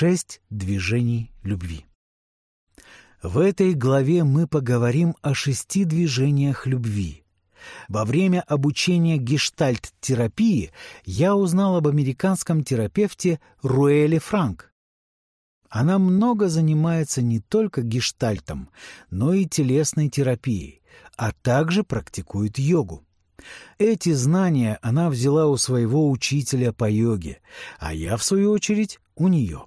Шесть движений любви. В этой главе мы поговорим о шести движениях любви. Во время обучения гештальт-терапии я узнал об американском терапевте Руэле Франк. Она много занимается не только гештальтом, но и телесной терапией, а также практикует йогу. Эти знания она взяла у своего учителя по йоге, а я, в свою очередь, у нее.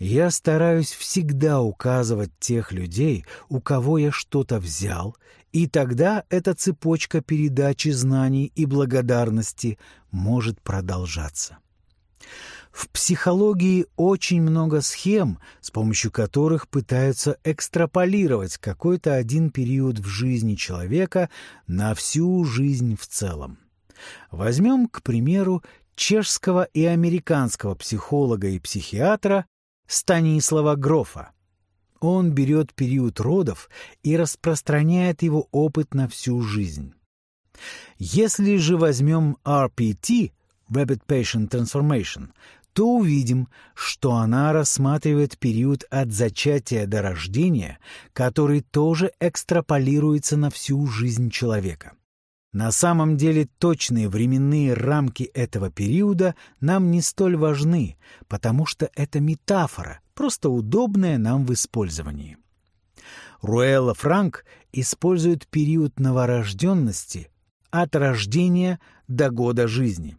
Я стараюсь всегда указывать тех людей, у кого я что-то взял, и тогда эта цепочка передачи знаний и благодарности может продолжаться. В психологии очень много схем, с помощью которых пытаются экстраполировать какой-то один период в жизни человека на всю жизнь в целом. Возьмем, к примеру, чешского и американского психолога и психиатра Станислава Грофа. Он берет период родов и распространяет его опыт на всю жизнь. Если же возьмем RPT, Rapid Patient Transformation, то увидим, что она рассматривает период от зачатия до рождения, который тоже экстраполируется на всю жизнь человека. На самом деле точные временные рамки этого периода нам не столь важны, потому что это метафора, просто удобная нам в использовании. Руэлла Франк использует период новорожденности от рождения до года жизни.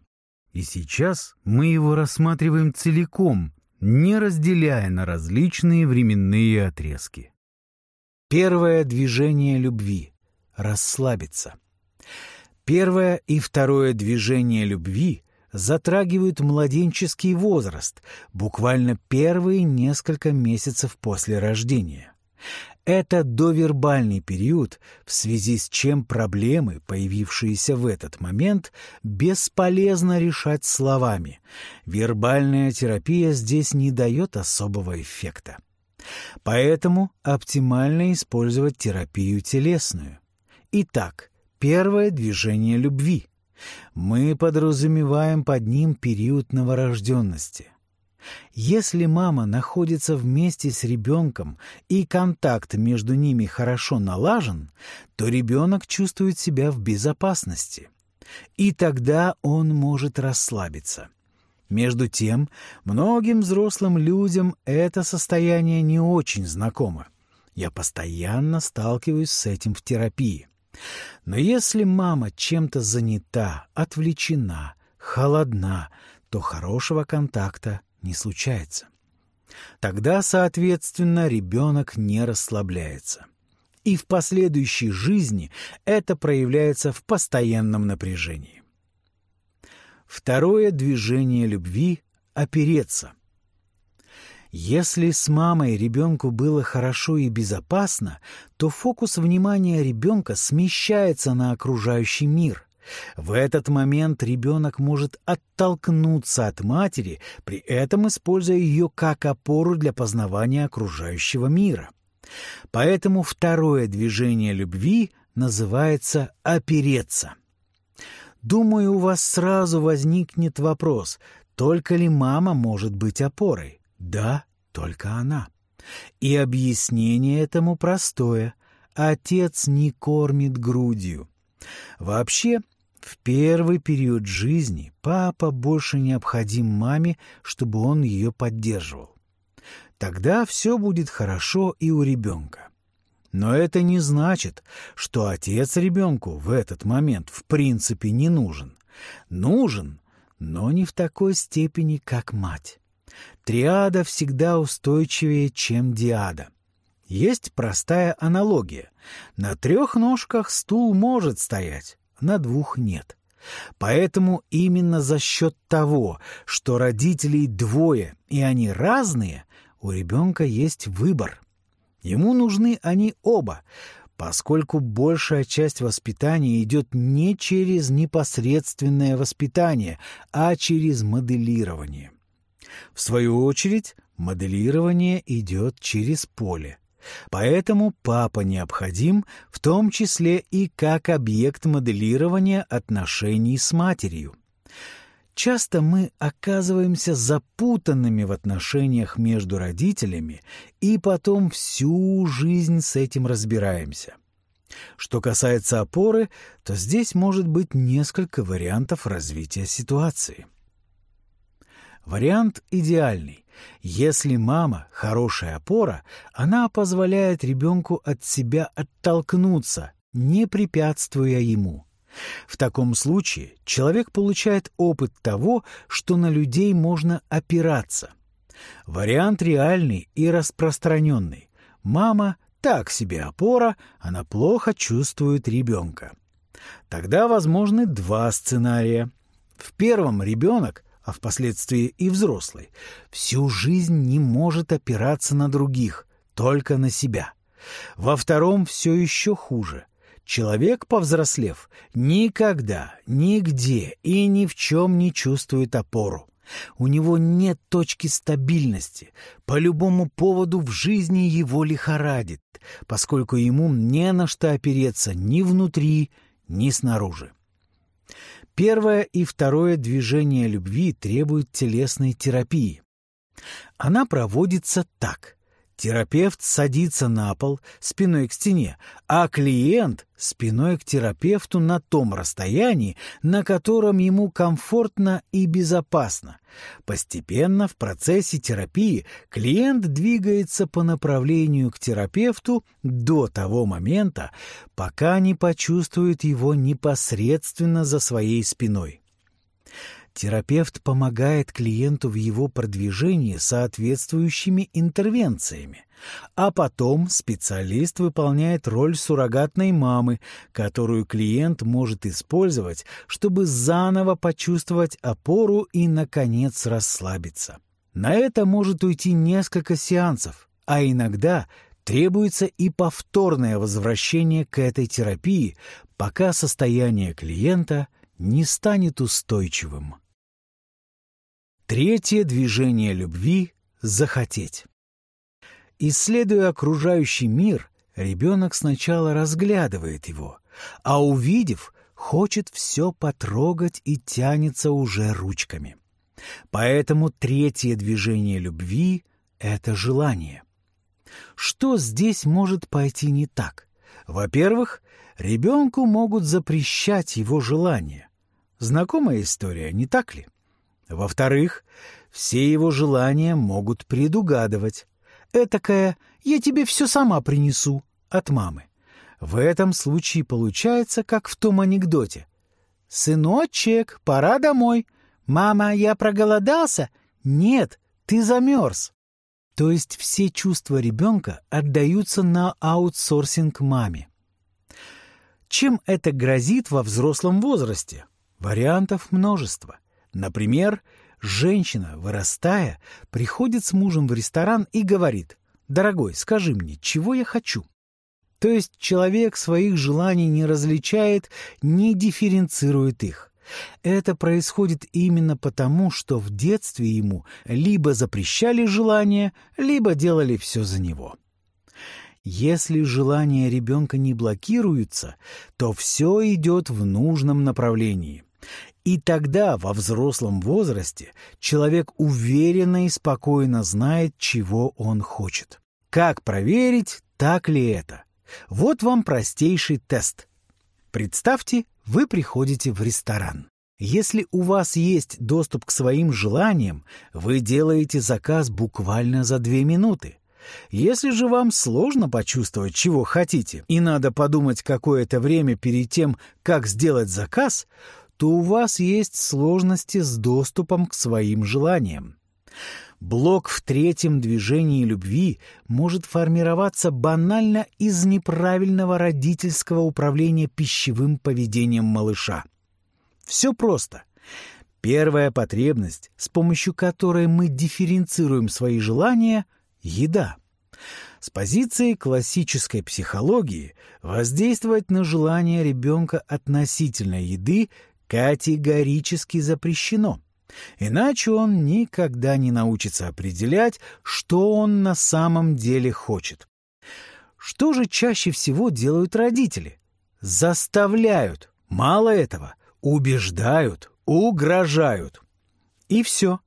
И сейчас мы его рассматриваем целиком, не разделяя на различные временные отрезки. Первое движение любви — расслабиться. Первое и второе движение любви затрагивают младенческий возраст, буквально первые несколько месяцев после рождения. Это довербальный период, в связи с чем проблемы, появившиеся в этот момент, бесполезно решать словами. Вербальная терапия здесь не дает особого эффекта. Поэтому оптимально использовать терапию телесную. Итак, первое движение любви. Мы подразумеваем под ним период новорожденности. Если мама находится вместе с ребенком и контакт между ними хорошо налажен, то ребенок чувствует себя в безопасности. И тогда он может расслабиться. Между тем, многим взрослым людям это состояние не очень знакомо. Я постоянно сталкиваюсь с этим в терапии. Но если мама чем-то занята, отвлечена, холодна, то хорошего контакта не случается. Тогда, соответственно, ребенок не расслабляется. И в последующей жизни это проявляется в постоянном напряжении. Второе движение любви — опереться. Если с мамой ребенку было хорошо и безопасно, то фокус внимания ребенка смещается на окружающий мир — в этот момент ребенок может оттолкнуться от матери, при этом используя ее как опору для познавания окружающего мира. Поэтому второе движение любви называется «опереться». Думаю, у вас сразу возникнет вопрос, только ли мама может быть опорой? Да, только она. И объяснение этому простое. Отец не кормит грудью. Вообще, в первый период жизни папа больше необходим маме, чтобы он ее поддерживал. Тогда все будет хорошо и у ребенка. Но это не значит, что отец ребенку в этот момент в принципе не нужен. Нужен, но не в такой степени, как мать. Триада всегда устойчивее, чем диада. Есть простая аналогия. На трех ножках стул может стоять, на двух нет. Поэтому именно за счет того, что родителей двое и они разные, у ребенка есть выбор. Ему нужны они оба, поскольку большая часть воспитания идет не через непосредственное воспитание, а через моделирование. В свою очередь, моделирование идет через поле. Поэтому папа необходим в том числе и как объект моделирования отношений с матерью. Часто мы оказываемся запутанными в отношениях между родителями и потом всю жизнь с этим разбираемся. Что касается опоры, то здесь может быть несколько вариантов развития ситуации. Вариант идеальный. Если мама – хорошая опора, она позволяет ребенку от себя оттолкнуться, не препятствуя ему. В таком случае человек получает опыт того, что на людей можно опираться. Вариант реальный и распространенный. Мама так себе опора, она плохо чувствует ребенка. Тогда возможны два сценария. В первом ребенок, а впоследствии и взрослый, всю жизнь не может опираться на других, только на себя. Во втором все еще хуже. Человек, повзрослев, никогда, нигде и ни в чем не чувствует опору. У него нет точки стабильности. По любому поводу в жизни его лихорадит, поскольку ему не на что опереться ни внутри, ни снаружи. Первое и второе движение любви требуют телесной терапии. Она проводится так. Терапевт садится на пол спиной к стене, а клиент спиной к терапевту на том расстоянии, на котором ему комфортно и безопасно. Постепенно в процессе терапии клиент двигается по направлению к терапевту до того момента, пока не почувствует его непосредственно за своей спиной. Терапевт помогает клиенту в его продвижении соответствующими интервенциями, а потом специалист выполняет роль суррогатной мамы, которую клиент может использовать, чтобы заново почувствовать опору и, наконец, расслабиться. На это может уйти несколько сеансов, а иногда требуется и повторное возвращение к этой терапии, пока состояние клиента не станет устойчивым. Третье движение любви — захотеть. Исследуя окружающий мир, ребенок сначала разглядывает его, а увидев, хочет все потрогать и тянется уже ручками. Поэтому третье движение любви — это желание. Что здесь может пойти не так? Во-первых, ребенку могут запрещать его желания. Знакомая история, не так ли? Во-вторых, все его желания могут предугадывать. Этакая «я тебе все сама принесу» от мамы. В этом случае получается, как в том анекдоте. «Сыночек, пора домой. Мама, я проголодался?» «Нет, ты замерз». То есть все чувства ребенка отдаются на аутсорсинг маме. Чем это грозит во взрослом возрасте? Вариантов множество. Например, женщина, вырастая, приходит с мужем в ресторан и говорит «Дорогой, скажи мне, чего я хочу?» То есть человек своих желаний не различает, не дифференцирует их. Это происходит именно потому, что в детстве ему либо запрещали желания, либо делали все за него. Если желания ребенка не блокируются, то все идет в нужном направлении. И тогда, во взрослом возрасте, человек уверенно и спокойно знает, чего он хочет. Как проверить, так ли это? Вот вам простейший тест. Представьте, вы приходите в ресторан. Если у вас есть доступ к своим желаниям, вы делаете заказ буквально за две минуты. Если же вам сложно почувствовать, чего хотите, и надо подумать какое-то время перед тем, как сделать заказ, то у вас есть сложности с доступом к своим желаниям. Блок в третьем движении любви может формироваться банально из неправильного родительского управления пищевым поведением малыша. Все просто. Первая потребность, с помощью которой мы дифференцируем свои желания – еда. С позиции классической психологии воздействовать на желание ребенка относительно еды категорически запрещено. Иначе он никогда не научится определять, что он на самом деле хочет. Что же чаще всего делают родители? Заставляют. Мало этого, убеждают, угрожают. И все.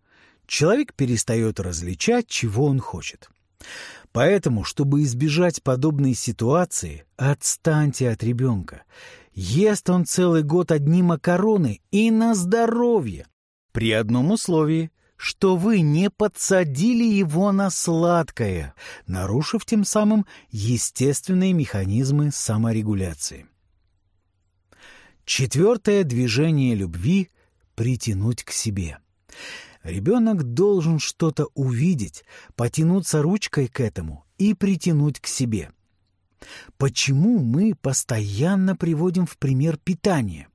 Человек перестает различать, чего он хочет. Поэтому, чтобы избежать подобной ситуации, отстаньте от ребенка. Ест он целый год одни макароны и на здоровье. При одном условии, что вы не подсадили его на сладкое, нарушив тем самым естественные механизмы саморегуляции. Четвертое движение любви — притянуть к себе. Ребенок должен что-то увидеть, потянуться ручкой к этому и притянуть к себе. Почему мы постоянно приводим в пример питание?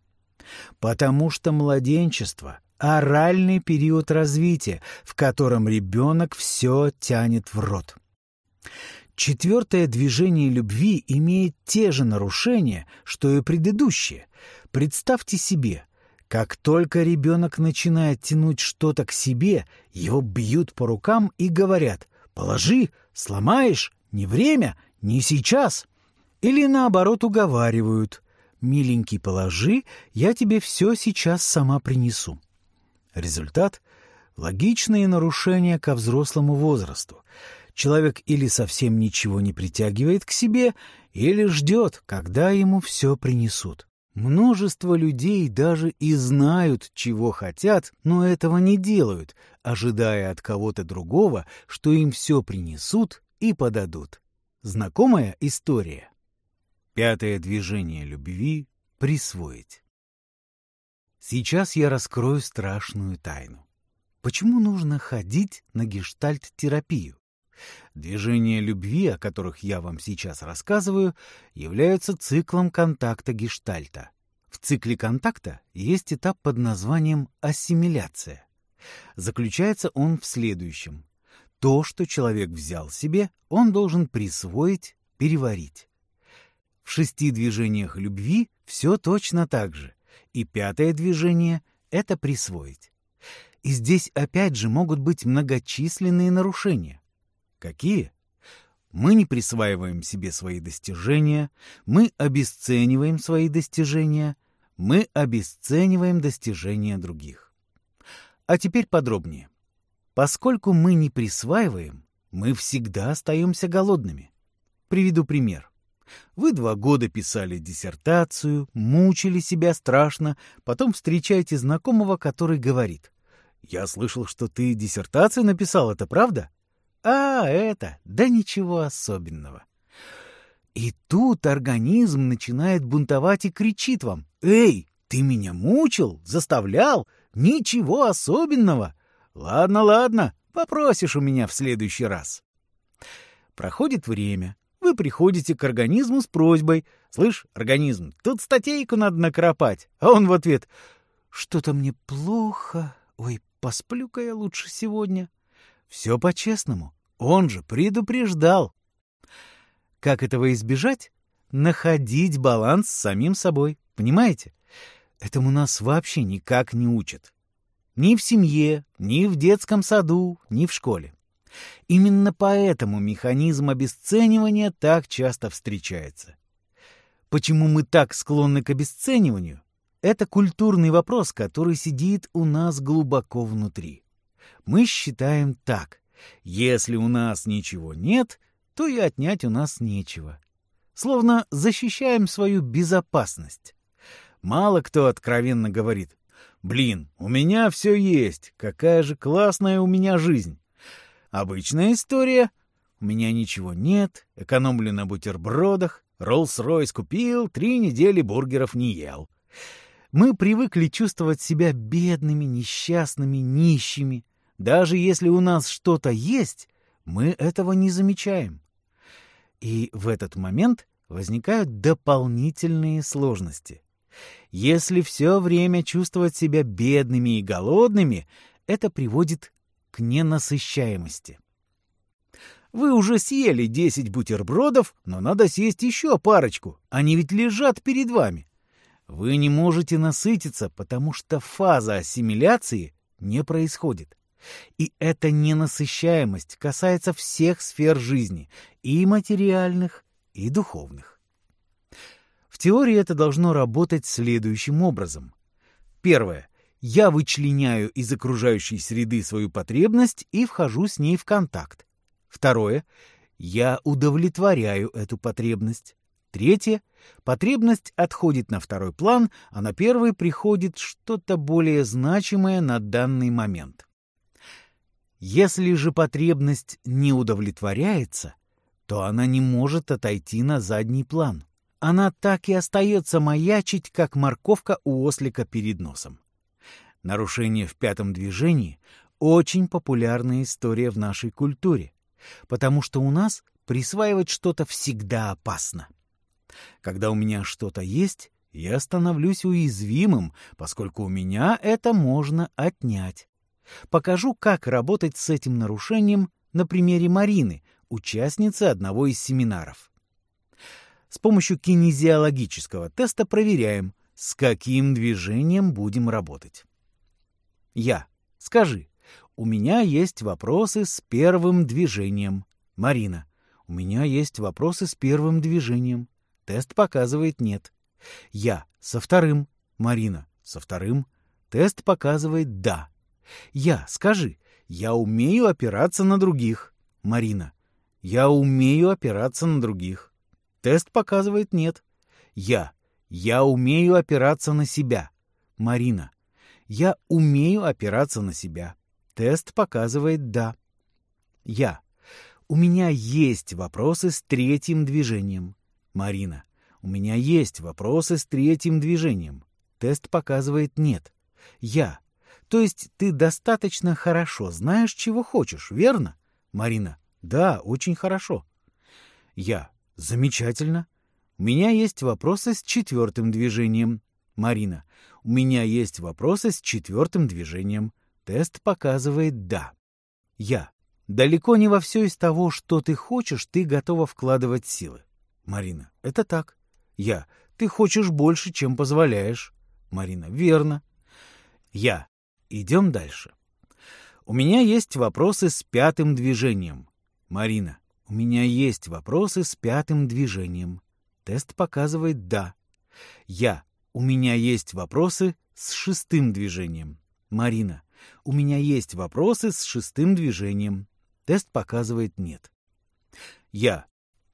Потому что младенчество — оральный период развития, в котором ребенок все тянет в рот. Четвертое движение любви имеет те же нарушения, что и предыдущее. Представьте себе, как только ребенок начинает тянуть что-то к себе, его бьют по рукам и говорят «Положи, сломаешь, не время, не сейчас». Или наоборот уговаривают «Миленький, положи, я тебе все сейчас сама принесу». Результат — логичные нарушения ко взрослому возрасту — Человек или совсем ничего не притягивает к себе, или ждет, когда ему все принесут. Множество людей даже и знают, чего хотят, но этого не делают, ожидая от кого-то другого, что им все принесут и подадут. Знакомая история? Пятое движение любви — присвоить. Сейчас я раскрою страшную тайну. Почему нужно ходить на гештальт-терапию? Движения любви, о которых я вам сейчас рассказываю, являются циклом контакта гештальта. В цикле контакта есть этап под названием ассимиляция. Заключается он в следующем. То, что человек взял себе, он должен присвоить, переварить. В шести движениях любви все точно так же. И пятое движение — это присвоить. И здесь опять же могут быть многочисленные нарушения. Какие? Мы не присваиваем себе свои достижения, мы обесцениваем свои достижения, мы обесцениваем достижения других. А теперь подробнее. Поскольку мы не присваиваем, мы всегда остаемся голодными. Приведу пример. Вы два года писали диссертацию, мучили себя страшно, потом встречаете знакомого, который говорит, «Я слышал, что ты диссертацию написал, это правда?» А, это, да ничего особенного. И тут организм начинает бунтовать и кричит вам. «Эй, ты меня мучил, заставлял? Ничего особенного! Ладно, ладно, попросишь у меня в следующий раз». Проходит время, вы приходите к организму с просьбой. «Слышь, организм, тут статейку надо накропать». А он в ответ «Что-то мне плохо. Ой, посплю-ка я лучше сегодня». Все по-честному. Он же предупреждал. Как этого избежать? Находить баланс с самим собой. Понимаете? Этому нас вообще никак не учат. Ни в семье, ни в детском саду, ни в школе. Именно поэтому механизм обесценивания так часто встречается. Почему мы так склонны к обесцениванию? Это культурный вопрос, который сидит у нас глубоко внутри мы считаем так. Если у нас ничего нет, то и отнять у нас нечего. Словно защищаем свою безопасность. Мало кто откровенно говорит, «Блин, у меня все есть, какая же классная у меня жизнь». Обычная история «У меня ничего нет, экономлю на бутербродах, Роллс-Ройс купил, три недели бургеров не ел». Мы привыкли чувствовать себя бедными, несчастными, нищими. Даже если у нас что-то есть, мы этого не замечаем. И в этот момент возникают дополнительные сложности. Если все время чувствовать себя бедными и голодными, это приводит к ненасыщаемости. Вы уже съели 10 бутербродов, но надо съесть еще парочку, они ведь лежат перед вами. Вы не можете насытиться, потому что фаза ассимиляции не происходит. И эта ненасыщаемость касается всех сфер жизни, и материальных, и духовных. Теории это должно работать следующим образом. Первое. Я вычленяю из окружающей среды свою потребность и вхожу с ней в контакт. Второе. Я удовлетворяю эту потребность. Третье. Потребность отходит на второй план, а на первый приходит что-то более значимое на данный момент. Если же потребность не удовлетворяется, то она не может отойти на задний план. Она так и остается маячить, как морковка у ослика перед носом. Нарушение в пятом движении – очень популярная история в нашей культуре, потому что у нас присваивать что-то всегда опасно. Когда у меня что-то есть, я становлюсь уязвимым, поскольку у меня это можно отнять. Покажу, как работать с этим нарушением на примере Марины, участницы одного из семинаров. С помощью кинезиологического теста проверяем, с каким движением будем работать. Я. Скажи. У меня есть вопросы с первым движением. Марина. У меня есть вопросы с первым движением. Тест показывает нет. Я. Со вторым. Марина. Со вторым. Тест показывает да. Я. Скажи. Я умею опираться на других. Марина. Я умею опираться на других. Тест показывает нет. Я. Я умею опираться на себя. Марина. Я умею опираться на себя. Тест показывает «да». Я. У меня есть вопросы с третьим движением. Марина. У меня есть вопросы с третьим движением. Тест показывает «нет». Я. То есть ты достаточно хорошо знаешь, чего хочешь, верно? Марина. Да, очень хорошо. Я. Замечательно. У меня есть вопросы с четвертым движением. Марина. У меня есть вопросы с четвертым движением. Тест показывает «да». Я. Далеко не во все из того, что ты хочешь, ты готова вкладывать силы. Марина. Это так. Я. Ты хочешь больше, чем позволяешь. Марина. Верно. Я. Идем дальше. У меня есть вопросы с пятым движением. Марина. У меня есть вопросы с пятым движением. Тест показывает «да». Я. У меня есть вопросы с шестым движением. Марина. У меня есть вопросы с шестым движением. Тест показывает нет. Я.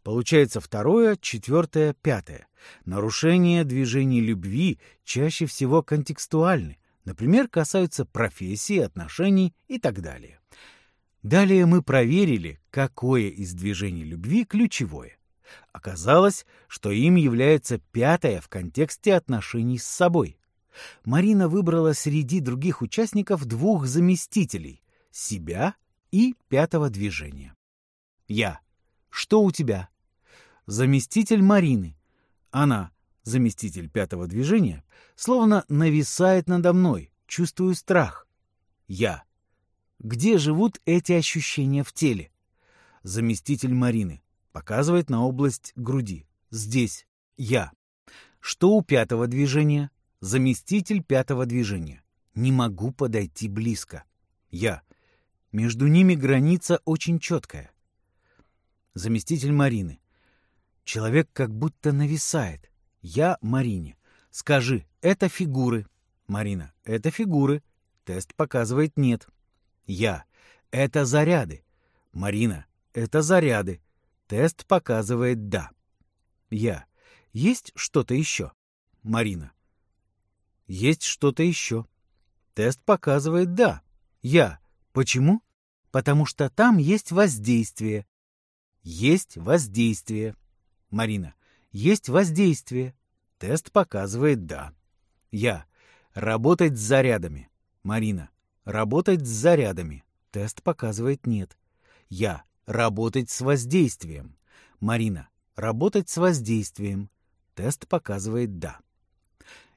Получается второе, четвертое, пятое. Нарушения движений любви чаще всего контекстуальны. Например, касаются профессии, отношений и так далее. Далее мы проверили, какое из движений любви ключевое. Оказалось, что им является пятое в контексте отношений с собой. Марина выбрала среди других участников двух заместителей — себя и пятого движения. Я. Что у тебя? Заместитель Марины. Она, заместитель пятого движения, словно нависает надо мной, чувствую страх. Я. Где живут эти ощущения в теле? Заместитель Марины. Показывает на область груди. Здесь. Я. Что у пятого движения? Заместитель пятого движения. Не могу подойти близко. Я. Между ними граница очень четкая. Заместитель Марины. Человек как будто нависает. Я Марине. Скажи, это фигуры. Марина. Это фигуры. Тест показывает нет. Я. Это заряды. Марина. Это заряды. Тест показывает «да». Я. Есть что-то еще? Марина. Есть что-то еще. Тест показывает «да». Я. Почему? Потому что там есть воздействие. Есть воздействие. Марина. Есть воздействие. Тест показывает «да». Я. Работать с зарядами. Марина. Работать с зарядами. Тест показывает «нет». Я. Работать с воздействием. Марина. Работать с воздействием. Тест показывает «да».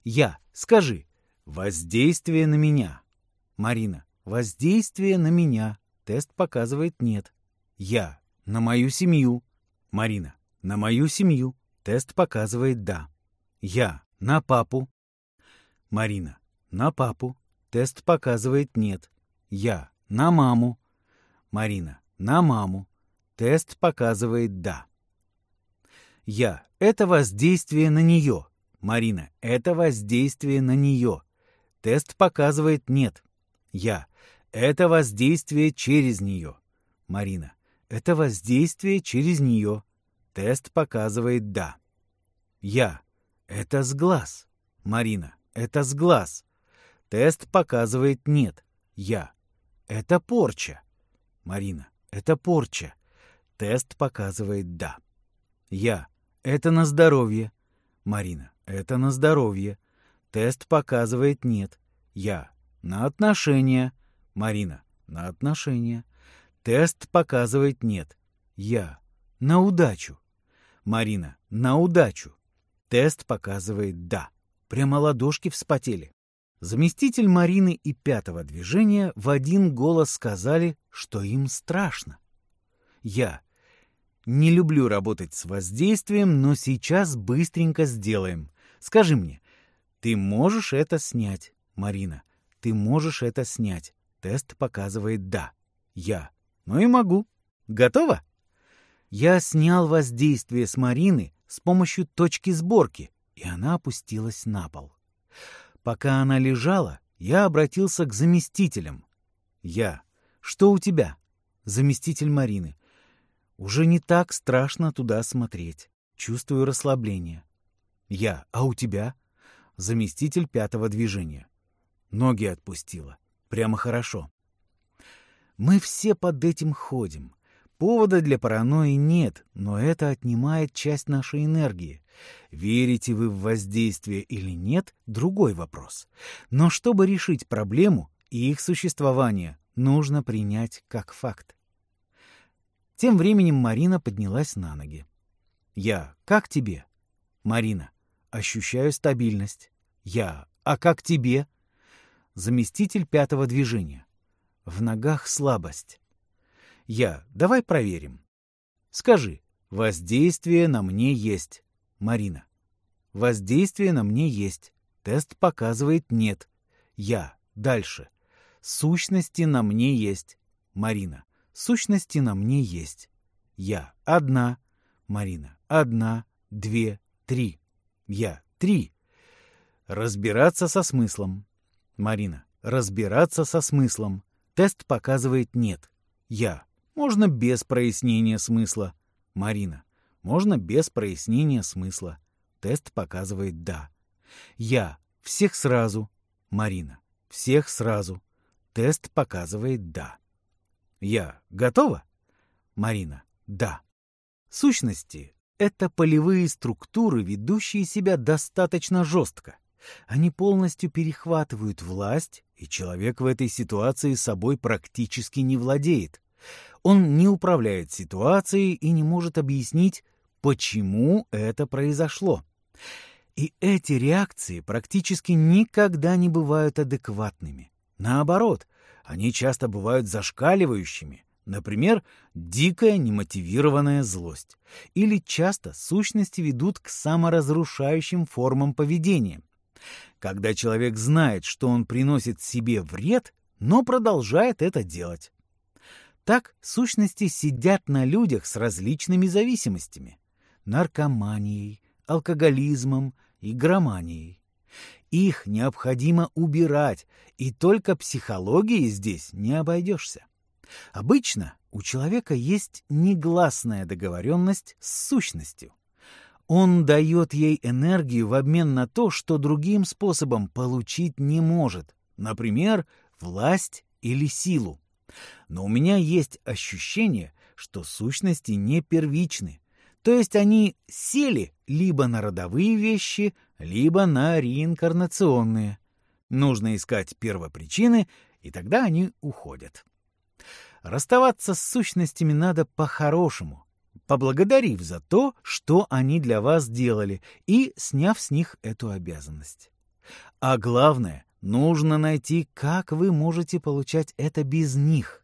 Я. Скажи. Воздействие на меня. Марина. Воздействие на меня. Тест показывает «нет». Я. На мою семью. Марина. На мою семью. Тест показывает «да». Я. На папу. Марина. На папу. Тест показывает «нет». Я. На маму. Марина на маму. Тест показывает «да». Я. Это воздействие на нее. Марина. Это воздействие на нее. Тест показывает «нет». Я. Это воздействие через нее. Марина. Это воздействие через нее. Тест показывает «да». Я. Это с глаз. Марина. Это с глаз. Тест показывает «нет». Я. Это порча. Марина. Это порча. Тест показывает «да». Я. Это на здоровье. Марина. Это на здоровье. Тест показывает «нет». Я. На отношения. Марина. На отношения. Тест показывает «нет». Я. На удачу. Марина. На удачу. Тест показывает «да». Прямо ладошки вспотели. Заместитель Марины и пятого движения в один голос сказали, что им страшно. Я. Не люблю работать с воздействием, но сейчас быстренько сделаем. Скажи мне, ты можешь это снять, Марина? Ты можешь это снять. Тест показывает «да». Я. Ну и могу. Готово? Я снял воздействие с Марины с помощью точки сборки, и она опустилась на пол. Пока она лежала, я обратился к заместителям. Я. Что у тебя? Заместитель Марины. Уже не так страшно туда смотреть. Чувствую расслабление. Я. А у тебя? Заместитель пятого движения. Ноги отпустила. Прямо хорошо. Мы все под этим ходим. Повода для паранойи нет, но это отнимает часть нашей энергии. Верите вы в воздействие или нет — другой вопрос. Но чтобы решить проблему и их существование, нужно принять как факт. Тем временем Марина поднялась на ноги. «Я. Как тебе?» «Марина. Ощущаю стабильность». «Я. А как тебе?» Заместитель пятого движения. В ногах слабость. «Я. Давай проверим». «Скажи. Воздействие на мне есть». Марина. «Воздействие на мне есть. Тест показывает нет». «Я. Дальше. Сущности на мне есть». Марина. Сущности на мне есть. Я одна, Марина одна, две, три. Я три. Разбираться со смыслом. Марина. Разбираться со смыслом. Тест показывает нет. Я. Можно без прояснения смысла. Марина. Можно без прояснения смысла. Тест показывает да. Я. Всех сразу. Марина. Всех сразу. Тест показывает да. Я готова? Марина. Да. Сущности — это полевые структуры, ведущие себя достаточно жестко. Они полностью перехватывают власть, и человек в этой ситуации собой практически не владеет. Он не управляет ситуацией и не может объяснить, почему это произошло. И эти реакции практически никогда не бывают адекватными. Наоборот — они часто бывают зашкаливающими, например, дикая немотивированная злость. Или часто сущности ведут к саморазрушающим формам поведения. Когда человек знает, что он приносит себе вред, но продолжает это делать. Так сущности сидят на людях с различными зависимостями – наркоманией, алкоголизмом, игроманией. Их необходимо убирать, и только психологией здесь не обойдешься. Обычно у человека есть негласная договоренность с сущностью. Он дает ей энергию в обмен на то, что другим способом получить не может, например, власть или силу. Но у меня есть ощущение, что сущности не первичны, то есть они сели либо на родовые вещи, либо на реинкарнационные. Нужно искать первопричины, и тогда они уходят. Расставаться с сущностями надо по-хорошему, поблагодарив за то, что они для вас делали, и сняв с них эту обязанность. А главное, нужно найти, как вы можете получать это без них.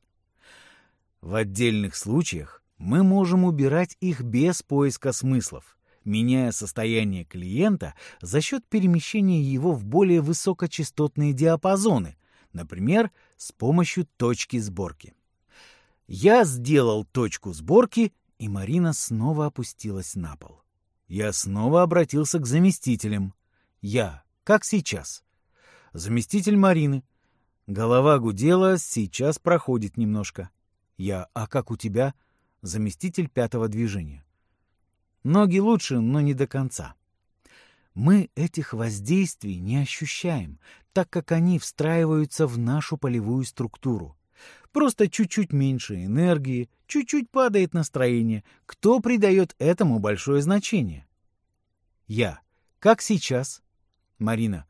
В отдельных случаях мы можем убирать их без поиска смыслов, меняя состояние клиента за счет перемещения его в более высокочастотные диапазоны, например, с помощью точки сборки. Я сделал точку сборки, и Марина снова опустилась на пол. Я снова обратился к заместителям. Я, как сейчас. Заместитель Марины. Голова гудела, сейчас проходит немножко. Я, а как у тебя? Заместитель пятого движения. Ноги лучше, но не до конца. Мы этих воздействий не ощущаем, так как они встраиваются в нашу полевую структуру. Просто чуть-чуть меньше энергии, чуть-чуть падает настроение. Кто придает этому большое значение? Я. Как сейчас? Марина.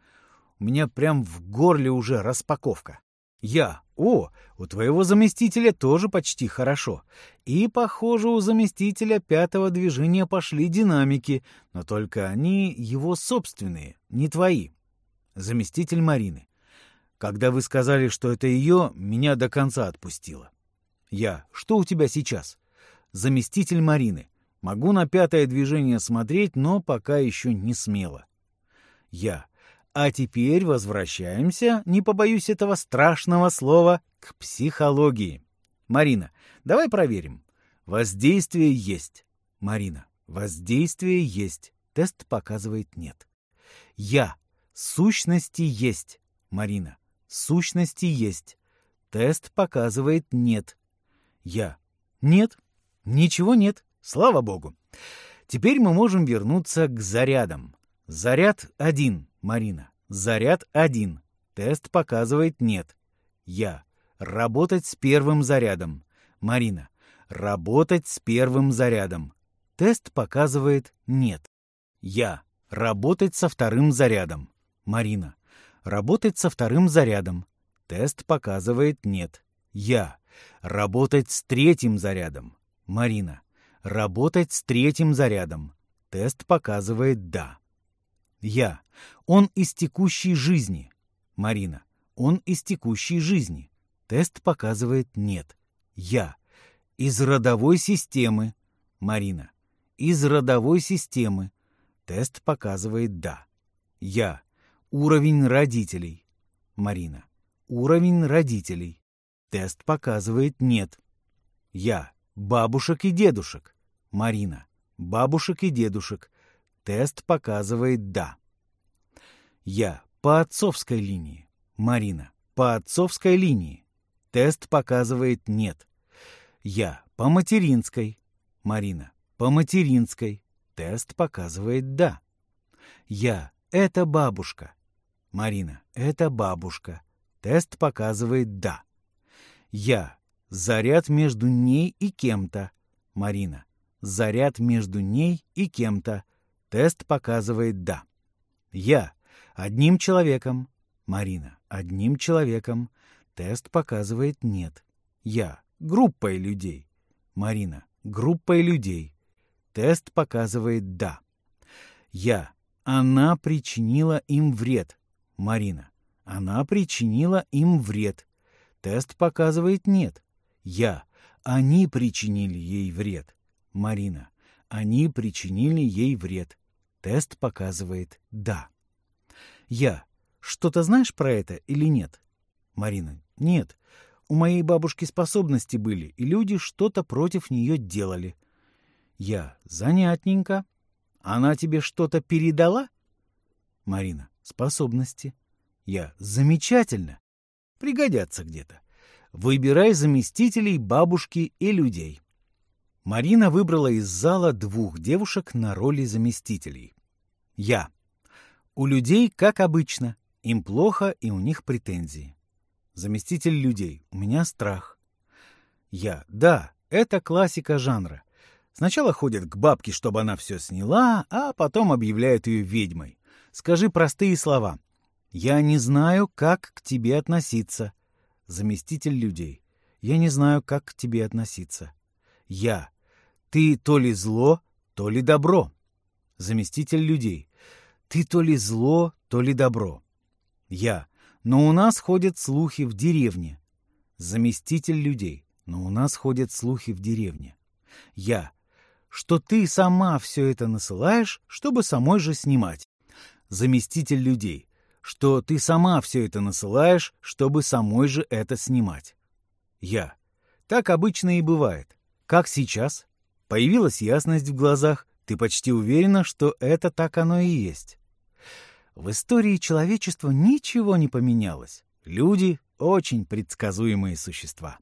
У меня прям в горле уже распаковка. Я. О, у твоего заместителя тоже почти хорошо. И, похоже, у заместителя пятого движения пошли динамики, но только они его собственные, не твои. Заместитель Марины. Когда вы сказали, что это ее, меня до конца отпустило. Я. Что у тебя сейчас? Заместитель Марины. Могу на пятое движение смотреть, но пока еще не смело. Я. А теперь возвращаемся, не побоюсь этого страшного слова, к психологии. Марина, давай проверим. Воздействие есть. Марина, воздействие есть. Тест показывает нет. Я. Сущности есть. Марина, сущности есть. Тест показывает нет. Я. Нет. Ничего нет. Слава богу. Теперь мы можем вернуться к зарядам. Заряд один. Марина. Заряд один. Тест показывает нет. Я. Работать с первым зарядом. Марина. Работать с первым зарядом. Тест показывает нет. Я. Работать со вторым зарядом. Марина. Работать со вторым зарядом. Тест показывает нет. Я. Работать с третьим зарядом. Марина. Работать с третьим зарядом. Тест показывает да. Я. Он из текущей жизни. Марина. Он из текущей жизни. Тест показывает нет. Я. Из родовой системы. Марина. Из родовой системы. Тест показывает да. Я. Уровень родителей. Марина. Уровень родителей. Тест показывает нет. Я. Бабушек и дедушек. Марина. Бабушек и дедушек. Тест показывает «да». Я по отцовской линии. Марина по отцовской линии. Тест показывает «нет». Я по материнской. Марина по материнской. Тест показывает «да». Я — это бабушка. Марина — это бабушка. Тест показывает «да». Я — заряд между ней и кем-то. Марина — заряд между ней и кем-то. Тест показывает «да». Я одним человеком. Марина одним человеком. Тест показывает «нет». Я группой людей. Марина группой людей. Тест показывает «да». Я она причинила им вред. Марина она причинила им вред. Тест показывает «нет». Я они причинили ей вред. Марина они причинили ей вред. Тест показывает «да». Я. Что-то знаешь про это или нет? Марина. Нет. У моей бабушки способности были, и люди что-то против нее делали. Я. Занятненько. Она тебе что-то передала? Марина. Способности. Я. Замечательно. Пригодятся где-то. Выбирай заместителей бабушки и людей. Марина выбрала из зала двух девушек на роли заместителей. Я. У людей, как обычно, им плохо и у них претензии. Заместитель людей. У меня страх. Я. Да, это классика жанра. Сначала ходят к бабке, чтобы она все сняла, а потом объявляют ее ведьмой. Скажи простые слова. Я не знаю, как к тебе относиться. Заместитель людей. Я не знаю, как к тебе относиться. Я. Ты то ли зло, то ли добро. Заместитель людей. Ты то ли зло, то ли добро. Я. Но у нас ходят слухи в деревне. Заместитель людей. Но у нас ходят слухи в деревне. Я. Что ты сама все это насылаешь, чтобы самой же снимать. Заместитель людей. Что ты сама все это насылаешь, чтобы самой же это снимать. Я. Так обычно и бывает. Как сейчас? Появилась ясность в глазах, ты почти уверена, что это так оно и есть. В истории человечества ничего не поменялось. Люди — очень предсказуемые существа.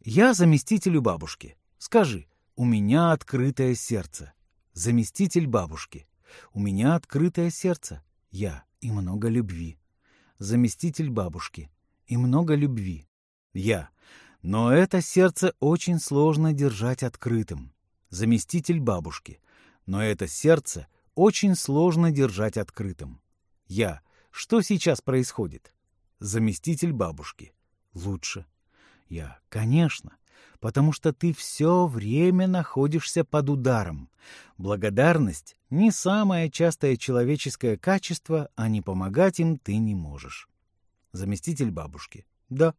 Я заместитель у бабушки. Скажи, у меня открытое сердце. Заместитель бабушки. У меня открытое сердце. Я и много любви. Заместитель бабушки. И много любви. Я. Но это сердце очень сложно держать открытым. Заместитель бабушки. Но это сердце очень сложно держать открытым. Я. Что сейчас происходит? Заместитель бабушки. Лучше. Я. Конечно потому что ты все время находишься под ударом. Благодарность — не самое частое человеческое качество, а не помогать им ты не можешь. Заместитель бабушки. Да.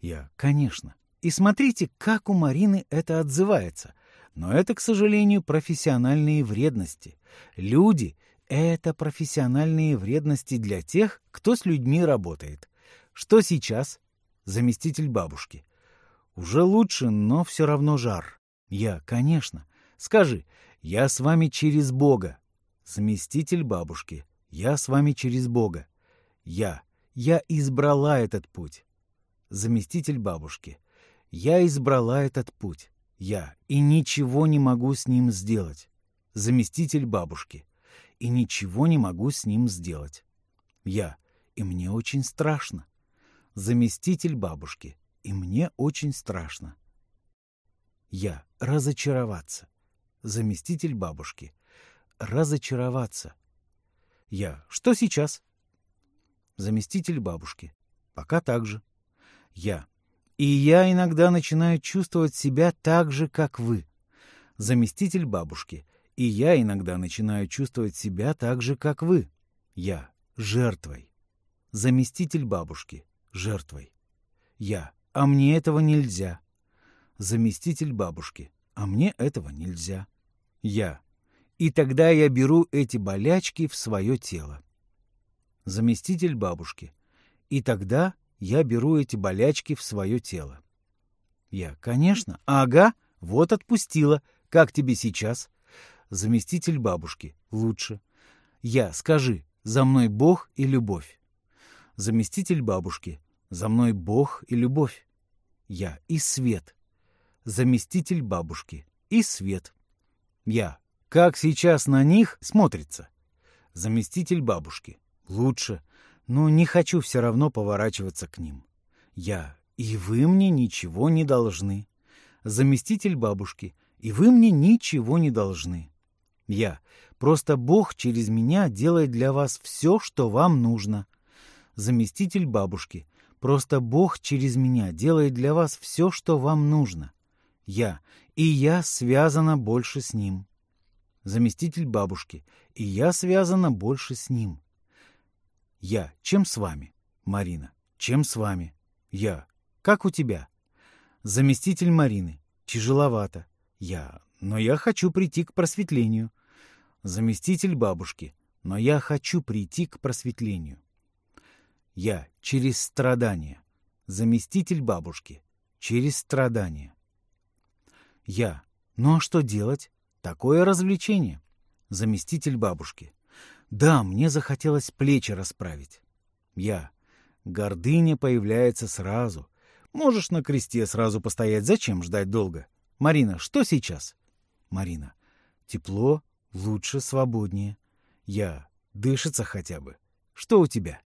Я. Конечно. И смотрите, как у Марины это отзывается. Но это, к сожалению, профессиональные вредности. Люди — это профессиональные вредности для тех, кто с людьми работает. Что сейчас? Заместитель бабушки. Уже лучше, но все равно жар. Я, конечно. Скажи, я с вами через Бога. Заместитель бабушки. Я с вами через Бога. Я. Я избрала этот путь. Заместитель бабушки. Я избрала этот путь. Я. И ничего не могу с ним сделать. Заместитель бабушки. И ничего не могу с ним сделать. Я. И мне очень страшно. Заместитель бабушки и мне очень страшно. Я разочароваться. Заместитель бабушки. Разочароваться. Я. Что сейчас? Заместитель бабушки. Пока так же. Я. И я иногда начинаю чувствовать себя так же, как вы. Заместитель бабушки. И я иногда начинаю чувствовать себя так же, как вы. Я. Жертвой. Заместитель бабушки. Жертвой. Я. А мне этого нельзя. Заместитель бабушки. А мне этого нельзя. Я. И тогда я беру эти болячки в свое тело. Заместитель бабушки. И тогда я беру эти болячки в свое тело. Я. Конечно. Ага. Вот отпустила. Как тебе сейчас? Заместитель бабушки. Лучше. Я. Скажи. За мной Бог и любовь. Заместитель бабушки. За мной Бог и любовь. Я и свет. Заместитель бабушки. И свет. Я. Как сейчас на них смотрится? Заместитель бабушки. Лучше. Но не хочу все равно поворачиваться к ним. Я. И вы мне ничего не должны. Заместитель бабушки. И вы мне ничего не должны. Я. Просто Бог через меня делает для вас все, что вам нужно. Заместитель бабушки. Просто Бог через меня делает для вас все, что вам нужно. Я, и я связана больше с Ним. Заместитель бабушки, и я связана больше с Ним. Я, чем с вами? Марина, чем с вами? Я, как у тебя? Заместитель Марины, тяжеловато. Я, но я хочу прийти к просветлению. Заместитель бабушки, но я хочу прийти к просветлению. Я через страдания. Заместитель бабушки. Через страдания. Я. Ну а что делать? Такое развлечение. Заместитель бабушки. Да, мне захотелось плечи расправить. Я. Гордыня появляется сразу. Можешь на кресте сразу постоять. Зачем ждать долго? Марина, что сейчас? Марина. Тепло, лучше, свободнее. Я. Дышится хотя бы. Что у тебя?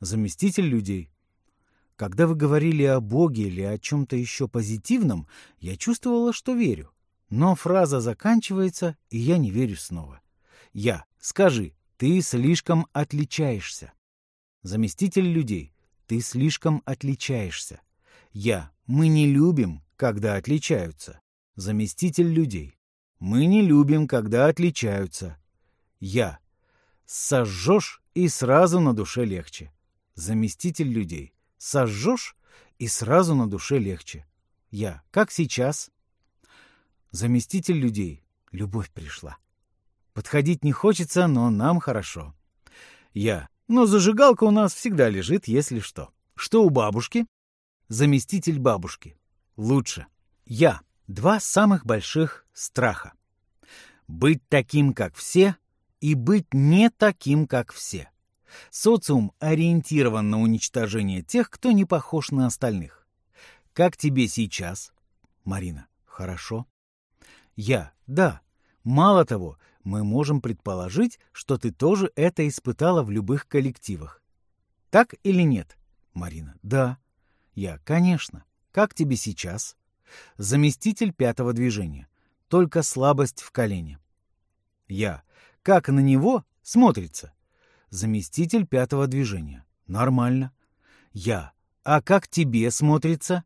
заместитель людей. Когда вы говорили о Боге или о чем-то еще позитивном, я чувствовала, что верю. Но фраза заканчивается, и я не верю снова. Я. Скажи, ты слишком отличаешься. Заместитель людей. Ты слишком отличаешься. Я. Мы не любим, когда отличаются. Заместитель людей. Мы не любим, когда отличаются. Я. Сожжешь, и сразу на душе легче заместитель людей. Сожжешь, и сразу на душе легче. Я, как сейчас? Заместитель людей. Любовь пришла. Подходить не хочется, но нам хорошо. Я. Но зажигалка у нас всегда лежит, если что. Что у бабушки? Заместитель бабушки. Лучше. Я. Два самых больших страха. Быть таким, как все, и быть не таким, как все. Социум ориентирован на уничтожение тех, кто не похож на остальных. Как тебе сейчас? Марина. Хорошо. Я. Да. Мало того, мы можем предположить, что ты тоже это испытала в любых коллективах. Так или нет? Марина. Да. Я. Конечно. Как тебе сейчас? Заместитель пятого движения. Только слабость в колене. Я. Как на него смотрится? Заместитель пятого движения. Нормально. Я. А как тебе смотрится?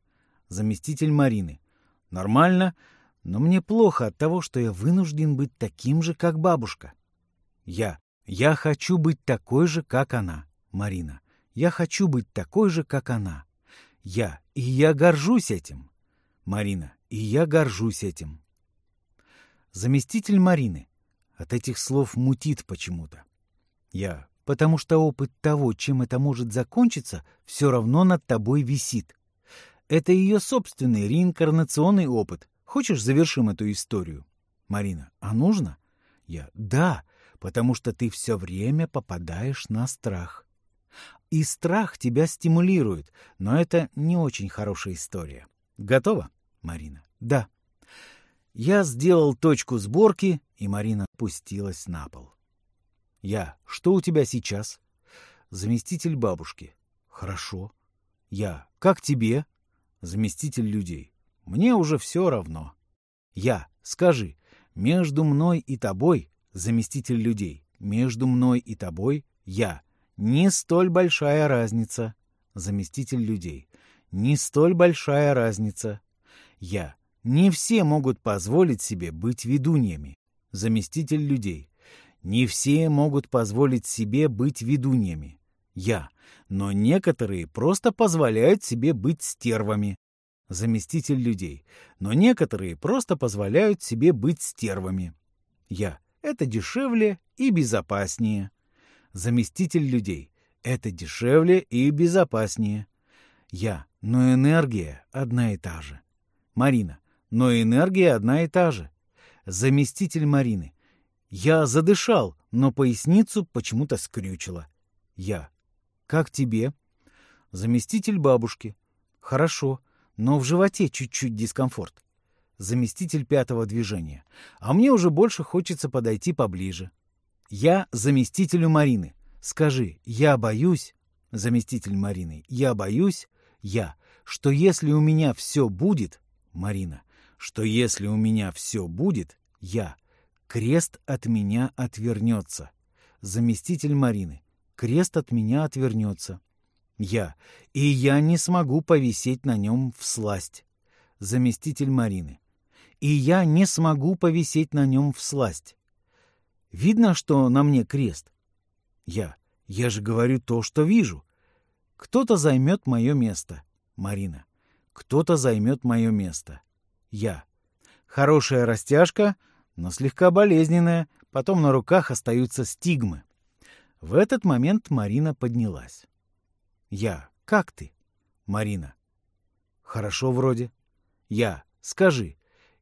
Заместитель Марины. Нормально, но мне плохо от того, что я вынужден быть таким же, как бабушка. Я. Я хочу быть такой же, как она. Марина. Я хочу быть такой же, как она. Я. И я горжусь этим. Марина. И я горжусь этим. Заместитель Марины. От этих слов мутит почему-то. Я потому что опыт того, чем это может закончиться, все равно над тобой висит. Это ее собственный реинкарнационный опыт. Хочешь, завершим эту историю? Марина, а нужно? Я, да, потому что ты все время попадаешь на страх. И страх тебя стимулирует, но это не очень хорошая история. Готова, Марина? Да. Я сделал точку сборки, и Марина пустилась на пол. Я. Что у тебя сейчас? Заместитель бабушки. Хорошо. Я. Как тебе? Заместитель людей. Мне уже все равно. Я. Скажи, между мной и тобой, заместитель людей, между мной и тобой, я. Не столь большая разница. Заместитель людей. Не столь большая разница. Я. Не все могут позволить себе быть ведуньями. Заместитель людей. Не все могут позволить себе быть ведуньями. Я. Но некоторые просто позволяют себе быть стервами. Заместитель людей. Но некоторые просто позволяют себе быть стервами. Я. Это дешевле и безопаснее. Заместитель людей. Это дешевле и безопаснее. Я. Но энергия одна и та же. Марина. Но энергия одна и та же. Заместитель Марины. Я задышал, но поясницу почему-то скрючило. Я. «Как тебе?» Заместитель бабушки. «Хорошо, но в животе чуть-чуть дискомфорт». Заместитель пятого движения. «А мне уже больше хочется подойти поближе». «Я заместителю Марины. Скажи, я боюсь...» Заместитель Марины. «Я боюсь...» «Я. Что если у меня все будет...» Марина. «Что если у меня все будет...» «Я Крест от меня отвернется. Заместитель Марины. Крест от меня отвернется. Я. И я не смогу повисеть на нем в сласть. Заместитель Марины. И я не смогу повисеть на нем в сласть. Видно, что на мне крест? Я. Я же говорю то, что вижу. Кто-то займет мое место. Марина. Кто-то займет мое место. Я. Хорошая растяжка — но слегка болезненная, потом на руках остаются стигмы. В этот момент Марина поднялась. «Я. Как ты?» «Марина. Хорошо вроде. Я. Скажи.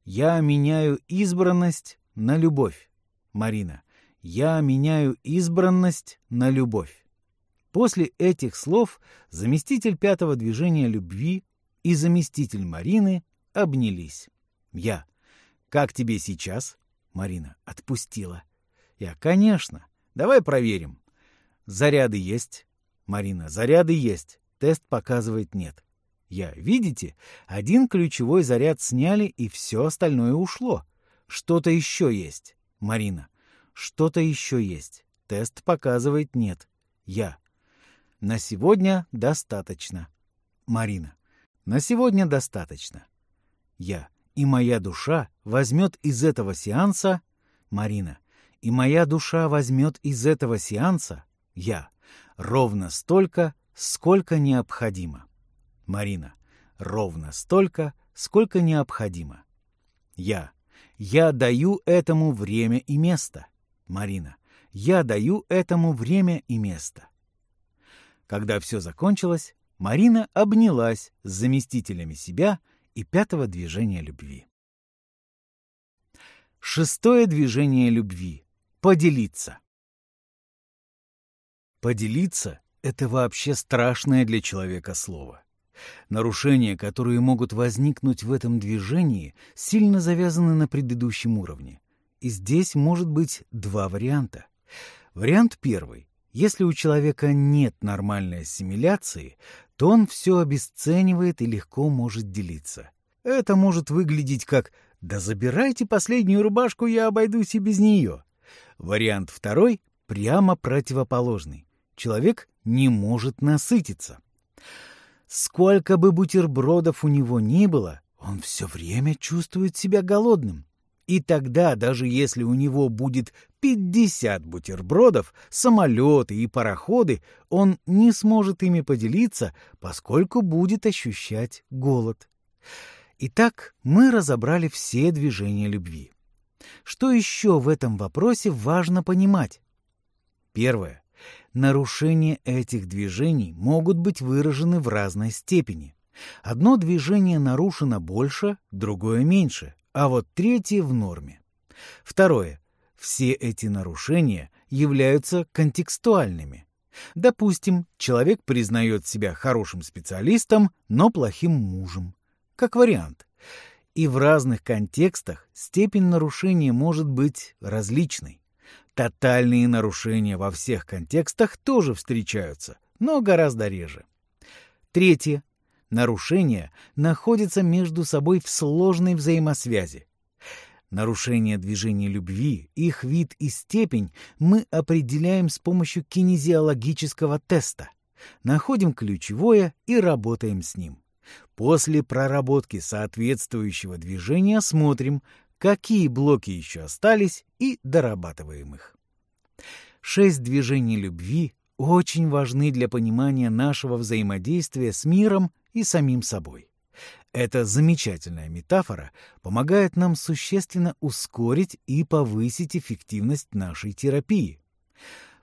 Я меняю избранность на любовь. Марина. Я меняю избранность на любовь. После этих слов заместитель пятого движения любви и заместитель Марины обнялись. Я. Как тебе сейчас? Марина отпустила. Я, конечно. Давай проверим. Заряды есть. Марина, заряды есть. Тест показывает нет. Я, видите, один ключевой заряд сняли, и все остальное ушло. Что-то еще есть. Марина, что-то еще есть. Тест показывает нет. Я. На сегодня достаточно. Марина. На сегодня достаточно. Я и моя душа возьмет из этого сеанса Марина, и моя душа возьмет из этого сеанса я ровно столько, сколько необходимо. Марина, ровно столько, сколько необходимо. Я, я даю этому время и место. Марина, я даю этому время и место. Когда все закончилось, Марина обнялась с заместителями себя и пятого движения любви. Шестое движение любви — поделиться. Поделиться — это вообще страшное для человека слово. Нарушения, которые могут возникнуть в этом движении, сильно завязаны на предыдущем уровне. И здесь может быть два варианта. Вариант первый. Если у человека нет нормальной ассимиляции, то он все обесценивает и легко может делиться. Это может выглядеть как «да забирайте последнюю рубашку, я обойдусь и без нее». Вариант второй прямо противоположный. Человек не может насытиться. Сколько бы бутербродов у него ни было, он все время чувствует себя голодным. И тогда, даже если у него будет 50 бутербродов, самолеты и пароходы, он не сможет ими поделиться, поскольку будет ощущать голод. Итак, мы разобрали все движения любви. Что еще в этом вопросе важно понимать? Первое. Нарушения этих движений могут быть выражены в разной степени. Одно движение нарушено больше, другое меньше, а вот третье в норме. Второе. Все эти нарушения являются контекстуальными. Допустим, человек признает себя хорошим специалистом, но плохим мужем. Как вариант. И в разных контекстах степень нарушения может быть различной. Тотальные нарушения во всех контекстах тоже встречаются, но гораздо реже. Третье. Нарушения находятся между собой в сложной взаимосвязи. Нарушение движения любви, их вид и степень мы определяем с помощью кинезиологического теста. Находим ключевое и работаем с ним. После проработки соответствующего движения смотрим, какие блоки еще остались, и дорабатываем их. Шесть движений любви очень важны для понимания нашего взаимодействия с миром и самим собой. Эта замечательная метафора помогает нам существенно ускорить и повысить эффективность нашей терапии.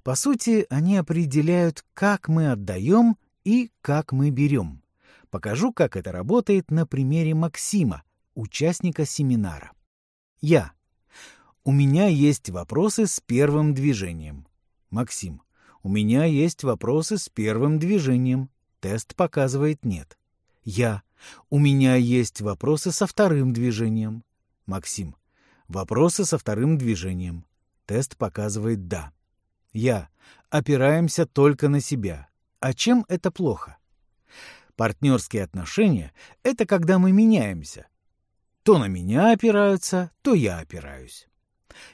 По сути, они определяют, как мы отдаем и как мы берем. Покажу, как это работает на примере Максима, участника семинара. Я. У меня есть вопросы с первым движением. Максим. У меня есть вопросы с первым движением. Тест показывает нет. Я. У меня есть вопросы со вторым движением. Максим. Вопросы со вторым движением. Тест показывает да. Я. Опираемся только на себя. А чем это плохо? Партнерские отношения — это когда мы меняемся. То на меня опираются, то я опираюсь.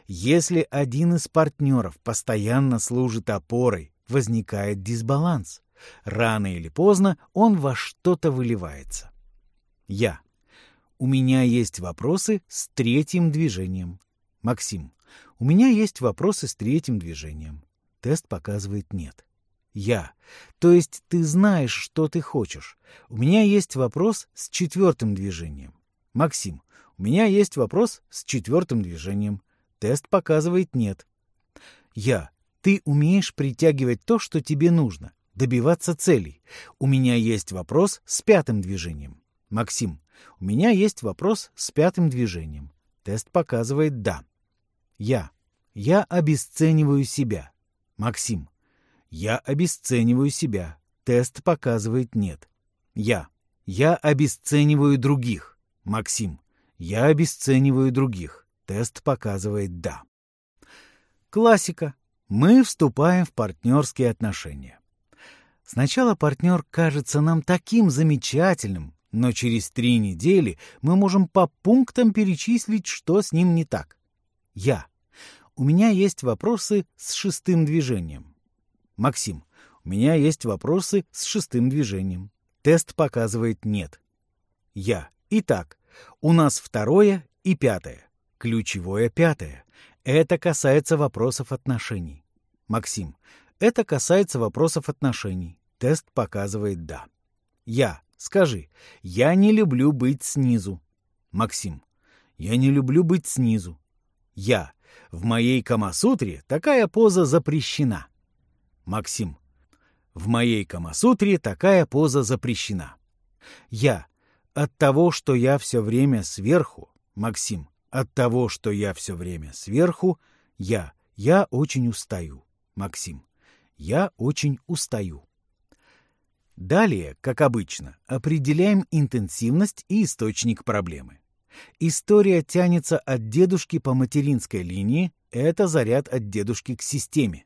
Если один из партнеров постоянно служит опорой, возникает дисбаланс. Рано или поздно он во что-то выливается. Я. У меня есть вопросы с третьим движением. Максим. У меня есть вопросы с третьим движением. Тест показывает нет. Я. То есть ты знаешь, что ты хочешь. У меня есть вопрос с четвертым движением. Максим. У меня есть вопрос с четвертым движением. Тест показывает нет. Я. Ты умеешь притягивать то, что тебе нужно, добиваться целей. У меня есть вопрос с пятым движением. Максим. У меня есть вопрос с пятым движением. Тест показывает «да». Я. Я обесцениваю себя. Максим. Я обесцениваю себя. Тест показывает «нет». Я. Я обесцениваю других. Максим. Я обесцениваю других. Тест показывает «да». Классика. Мы вступаем в партнерские отношения. Сначала партнер кажется нам таким замечательным, но через три недели мы можем по пунктам перечислить, что с ним не так. Я. У меня есть вопросы с шестым движением. Максим, у меня есть вопросы с шестым движением. Тест показывает нет. Я. Итак, у нас второе и пятое. Ключевое пятое. Это касается вопросов отношений. Максим. Это касается вопросов отношений. Тест показывает «да». Я. Скажи. Я не люблю быть снизу. Максим. Я не люблю быть снизу. Я. В моей Камасутре такая поза запрещена. Максим. В моей Камасутре такая поза запрещена. Я. От того, что я все время сверху. Максим. От того, что я все время сверху. Я. Я очень устаю. Максим. Я очень устаю. Далее, как обычно, определяем интенсивность и источник проблемы. История тянется от дедушки по материнской линии, это заряд от дедушки к системе.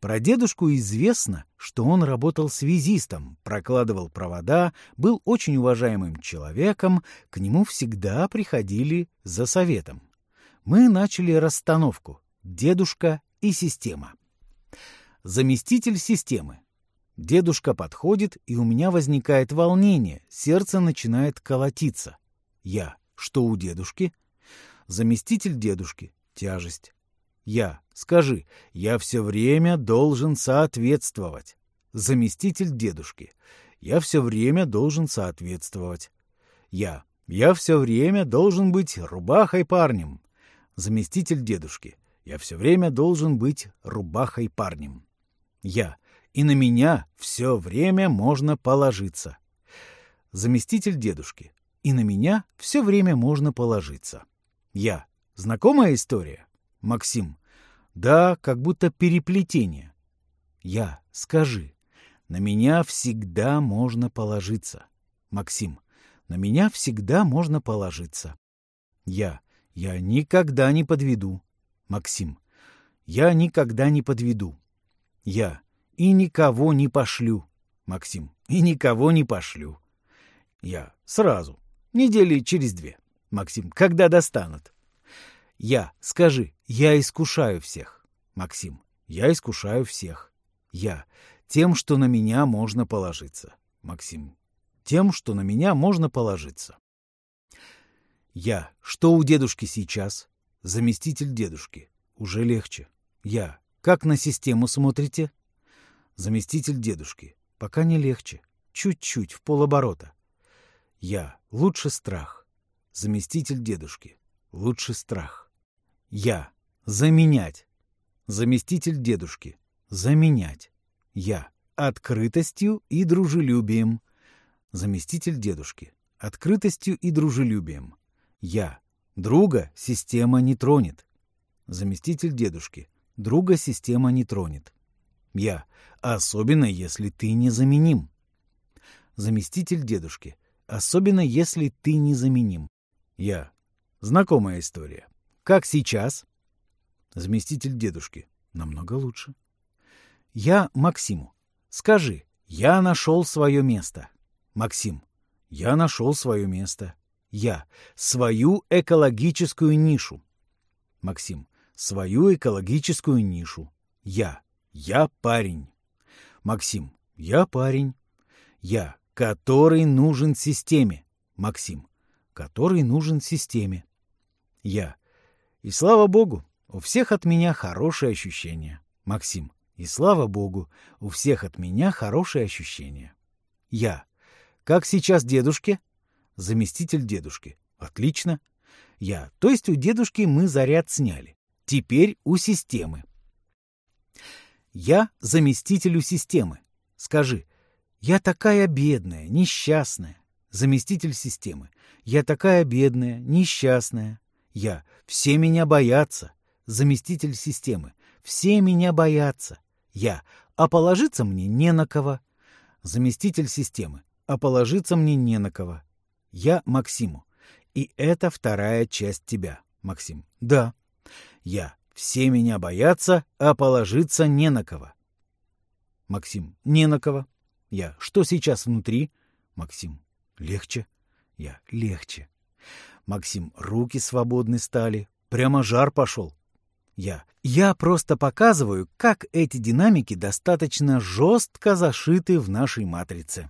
Про дедушку известно, что он работал связистом, прокладывал провода, был очень уважаемым человеком, к нему всегда приходили за советом. Мы начали расстановку «Дедушка и система». Заместитель системы. Дедушка подходит, и у меня возникает волнение, сердце начинает колотиться. Я. Что у дедушки? Заместитель дедушки. Тяжесть. Я. Скажи, я все время должен соответствовать. Заместитель дедушки. Я все время должен соответствовать. Я. Я все время должен быть рубахой парнем. Заместитель дедушки. Я все время должен быть рубахой парнем. Я. И на меня все время можно положиться. Заместитель дедушки. И на меня все время можно положиться. Я. Знакомая история? Максим. Да, как будто переплетение. Я. Скажи. На меня всегда можно положиться. Максим. На меня всегда можно положиться. Я. Я никогда не подведу. Максим. Я никогда не подведу. Я. И никого не пошлю. Максим. И никого не пошлю. Я. Сразу. Недели через две. Максим. Когда достанут? Я. Скажи. Я искушаю всех. Максим. Я искушаю всех. Я. Тем, что на меня можно положиться. Максим. Тем, что на меня можно положиться. Я. Что у дедушки сейчас? Заместитель дедушки. Уже легче. Я. Как на систему смотрите? Заместитель дедушки. Пока не легче. Чуть-чуть, в полоборота. Я. Лучше страх. Заместитель дедушки. Лучше страх. Я. Заменять. Заместитель дедушки. Заменять. Я. Открытостью и дружелюбием. Заместитель дедушки. Открытостью и дружелюбием. Я. Друга система не тронет. Заместитель дедушки. Друга система не тронет. Я. Особенно, если ты незаменим. Заместитель дедушки. Особенно, если ты незаменим. Я. Знакомая история. Как сейчас? Заместитель дедушки. Намного лучше. Я Максиму. Скажи, я нашел свое место. Максим. Я нашел свое место. Я. Свою экологическую нишу. Максим. Свою экологическую нишу. Я. Я парень. Максим. Я парень. Я. Который нужен системе. Максим. Который нужен системе. Я. И слава богу, у всех от меня хорошие ощущения. Максим. И слава богу, у всех от меня хорошие ощущения. Я. Как сейчас дедушке? Заместитель дедушки. Отлично. Я. То есть у дедушки мы заряд сняли. Теперь у системы. Я заместителю системы. Скажи, я такая бедная, несчастная. Заместитель системы. Я такая бедная, несчастная. Я. Все меня боятся. Заместитель системы. Все меня боятся. Я. А положиться мне не на кого. Заместитель системы. А положиться мне не на кого. Я Максиму. И это вторая часть тебя, Максим. Да. Я. Все меня боятся, а положиться не на кого. Максим. Не на кого. Я. Что сейчас внутри? Максим. Легче. Я. Легче. Максим. Руки свободны стали. Прямо жар пошел. Я. Я просто показываю, как эти динамики достаточно жестко зашиты в нашей матрице.